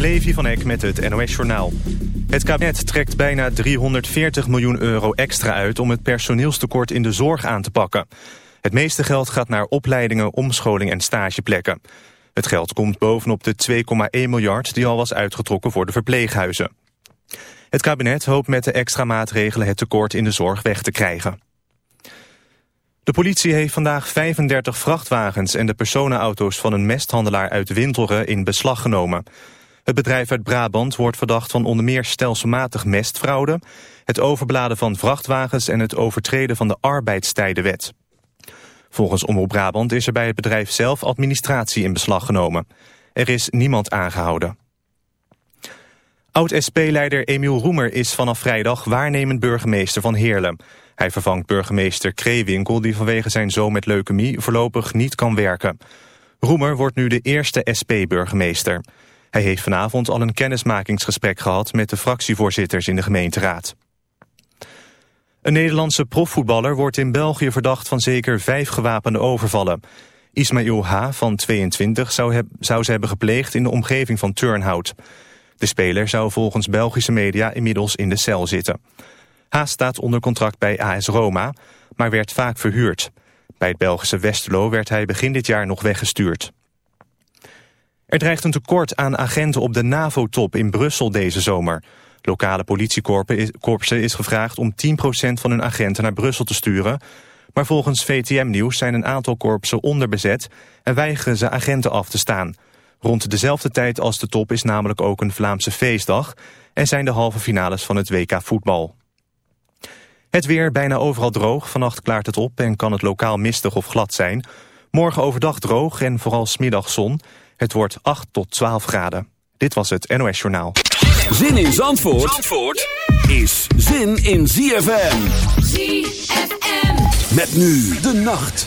Levi van Eck met het NOS-journaal. Het kabinet trekt bijna 340 miljoen euro extra uit... om het personeelstekort in de zorg aan te pakken. Het meeste geld gaat naar opleidingen, omscholing en stageplekken. Het geld komt bovenop de 2,1 miljard die al was uitgetrokken voor de verpleeghuizen. Het kabinet hoopt met de extra maatregelen het tekort in de zorg weg te krijgen. De politie heeft vandaag 35 vrachtwagens en de personenauto's van een mesthandelaar uit Winteren in beslag genomen. Het bedrijf uit Brabant wordt verdacht van onder meer stelselmatig mestfraude, het overbladen van vrachtwagens en het overtreden van de arbeidstijdenwet. Volgens Omroep Brabant is er bij het bedrijf zelf administratie in beslag genomen. Er is niemand aangehouden. Oud-SP-leider Emiel Roemer is vanaf vrijdag waarnemend burgemeester van Heerlen. Hij vervangt burgemeester Kreewinkel die vanwege zijn zoon met leukemie voorlopig niet kan werken. Roemer wordt nu de eerste SP-burgemeester. Hij heeft vanavond al een kennismakingsgesprek gehad met de fractievoorzitters in de gemeenteraad. Een Nederlandse profvoetballer wordt in België verdacht van zeker vijf gewapende overvallen. Ismail H. van 22 zou, zou ze hebben gepleegd in de omgeving van Turnhout. De speler zou volgens Belgische media inmiddels in de cel zitten. H. staat onder contract bij AS Roma, maar werd vaak verhuurd. Bij het Belgische Westerlo werd hij begin dit jaar nog weggestuurd. Er dreigt een tekort aan agenten op de NAVO-top in Brussel deze zomer. Lokale politiekorpsen is gevraagd om 10% van hun agenten naar Brussel te sturen... maar volgens VTM Nieuws zijn een aantal korpsen onderbezet... en weigeren ze agenten af te staan. Rond dezelfde tijd als de top is namelijk ook een Vlaamse feestdag... en zijn de halve finales van het WK voetbal. Het weer bijna overal droog. Vannacht klaart het op en kan het lokaal mistig of glad zijn. Morgen overdag droog en vooral smiddag zon. Het wordt 8 tot 12 graden. Dit was het NOS Journaal. Zin in Zandvoort, Zandvoort is zin in ZFM. ZFM. Met nu de nacht.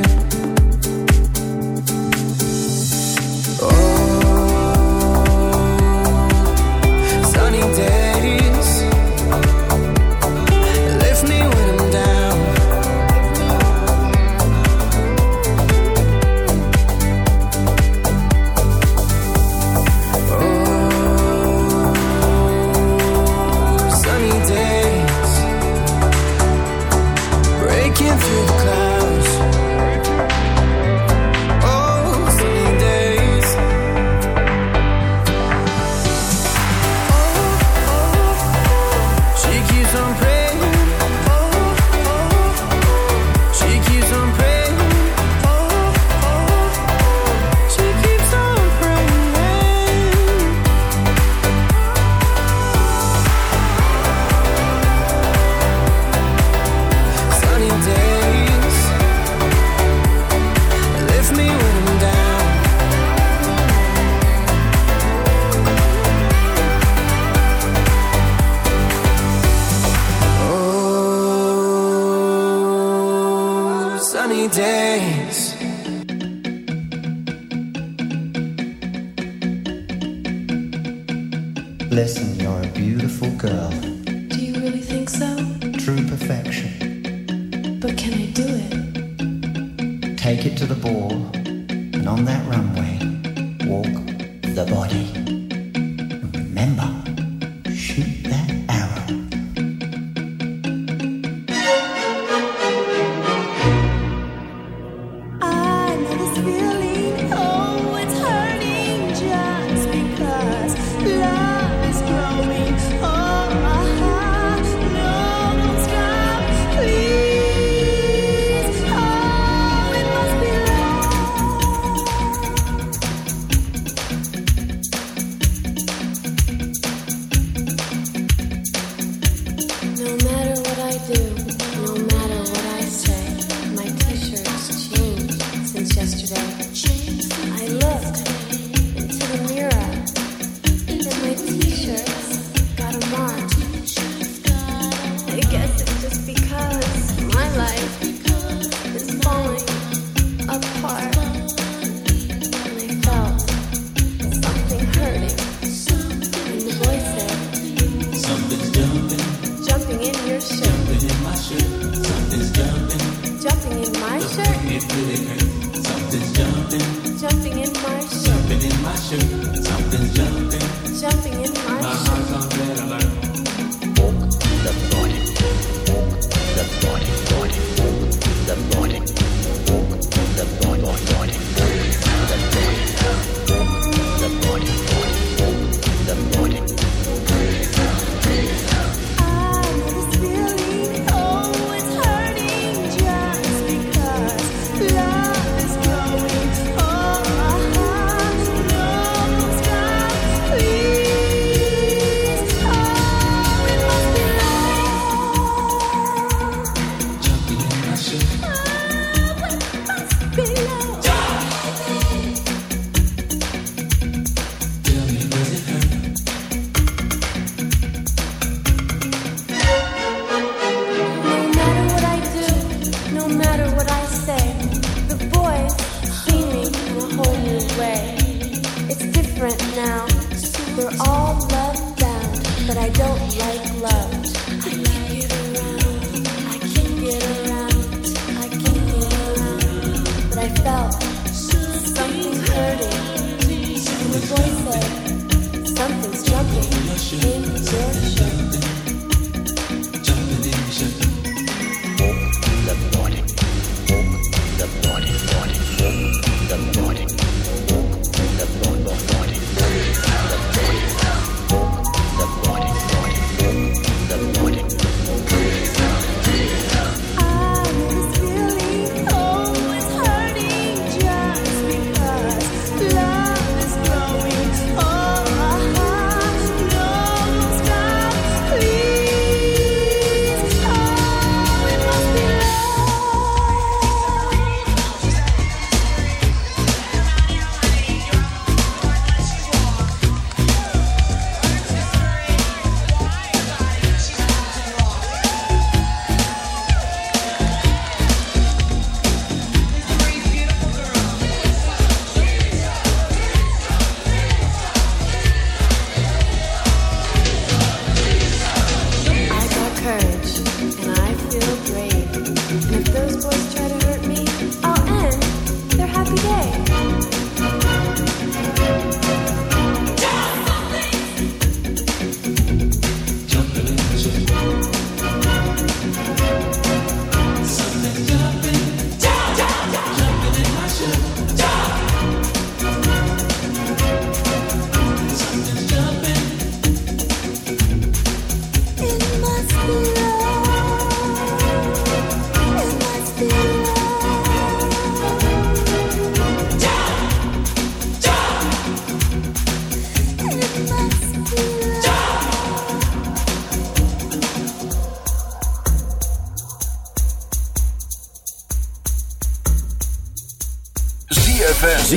matter what I say.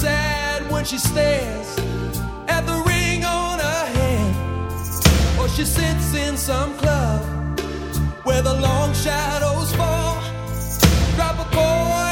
sad when she stares at the ring on her hand. Or she sits in some club where the long shadows fall. Drop a boy.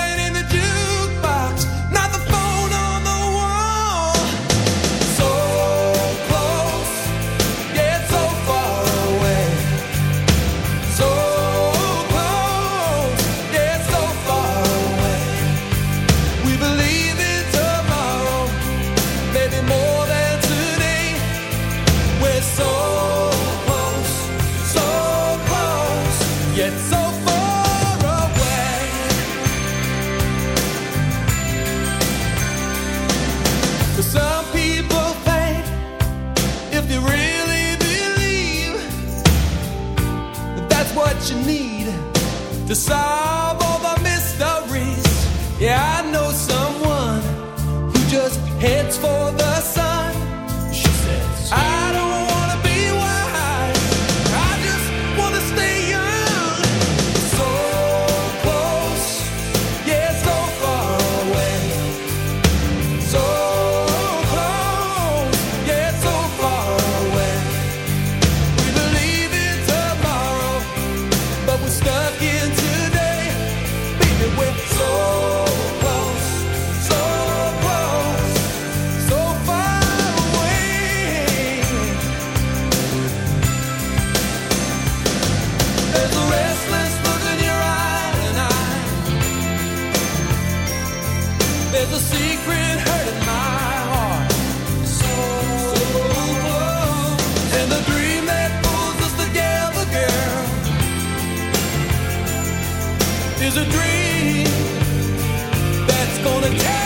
is a dream that's gonna take.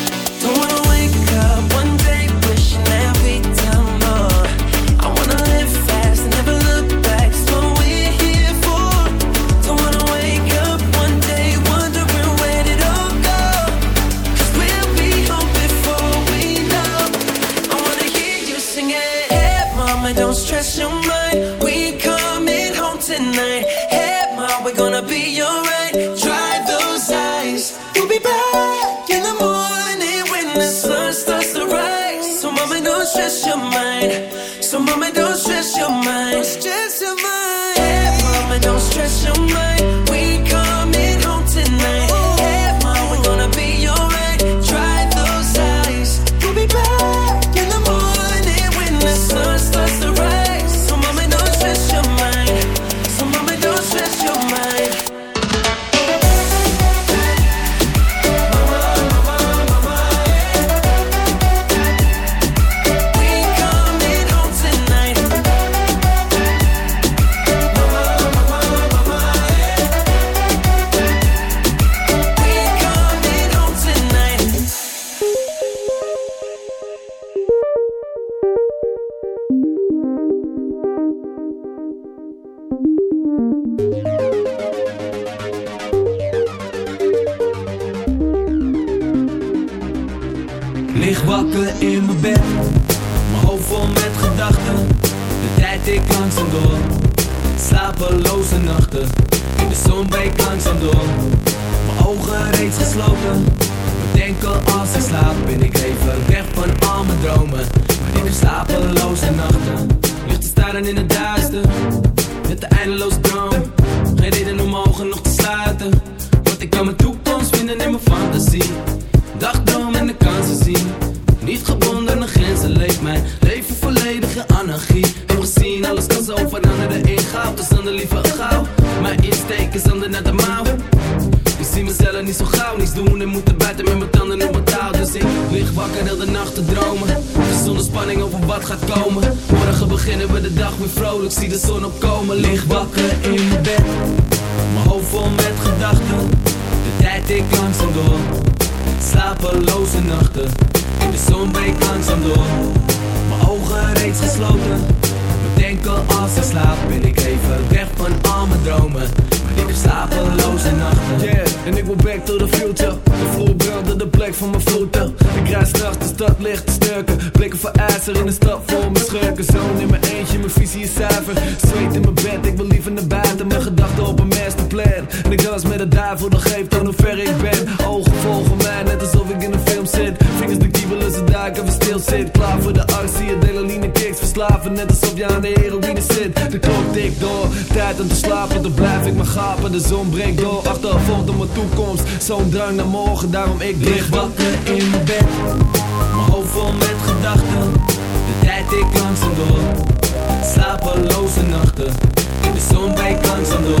mind. En ik wil back to the future. De vloer brandde de plek van mijn voeten. Ik rijd straks de stad licht te sturken. Blikken voor ijzer in de stad voor mijn schurken. Zoon in mijn eentje, mijn visie is zuiver. Zweet in mijn bed, ik wil liever naar buiten. Mijn gedachten op een masterplan. En ik dans met de daarvoor dat geeft aan hoe ver ik ben. Ogen volgen mij, net alsof ik in een film zit. Vingers de kiebelen, ze duiken, we stil zit. Klaar voor de actie, adrenaline kicks. Verslaven, net alsof je aan de heren de klok tikt door. Tijd om te slapen, dan blijf ik maar gapen. De zon breekt door, achtervolgd op mijn toekomst. Zo'n drang naar morgen, daarom ik lig wakker in mijn bed. Mijn hoofd vol met gedachten. De tijd ik langzaam door. Slapeloze nachten. In de zon breekt en door.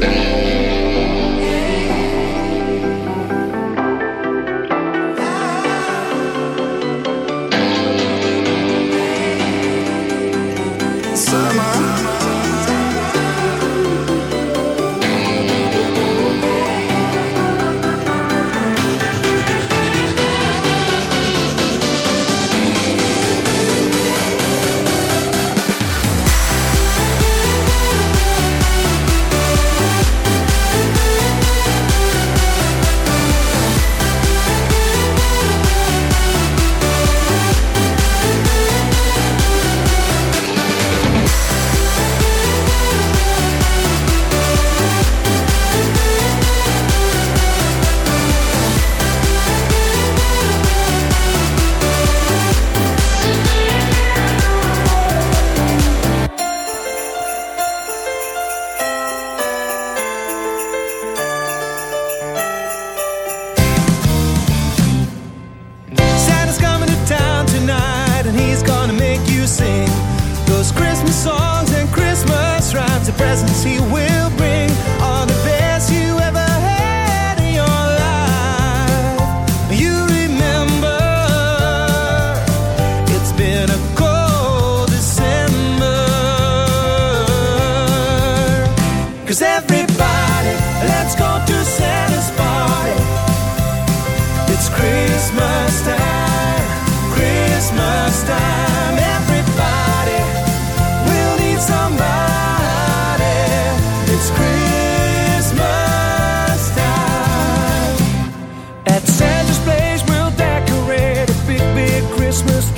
Yeah. Christmas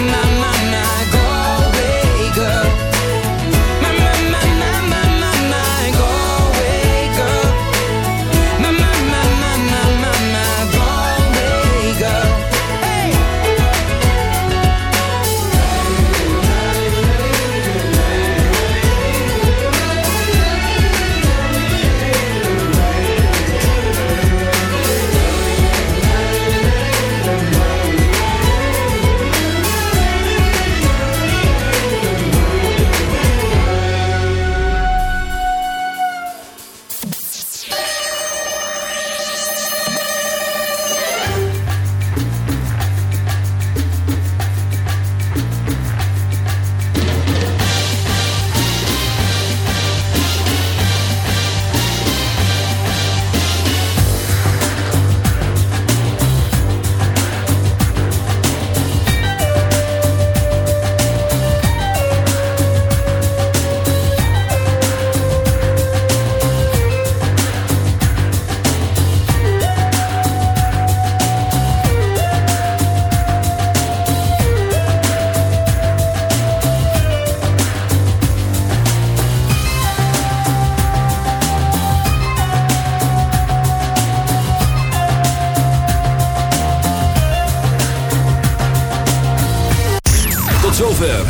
My, my,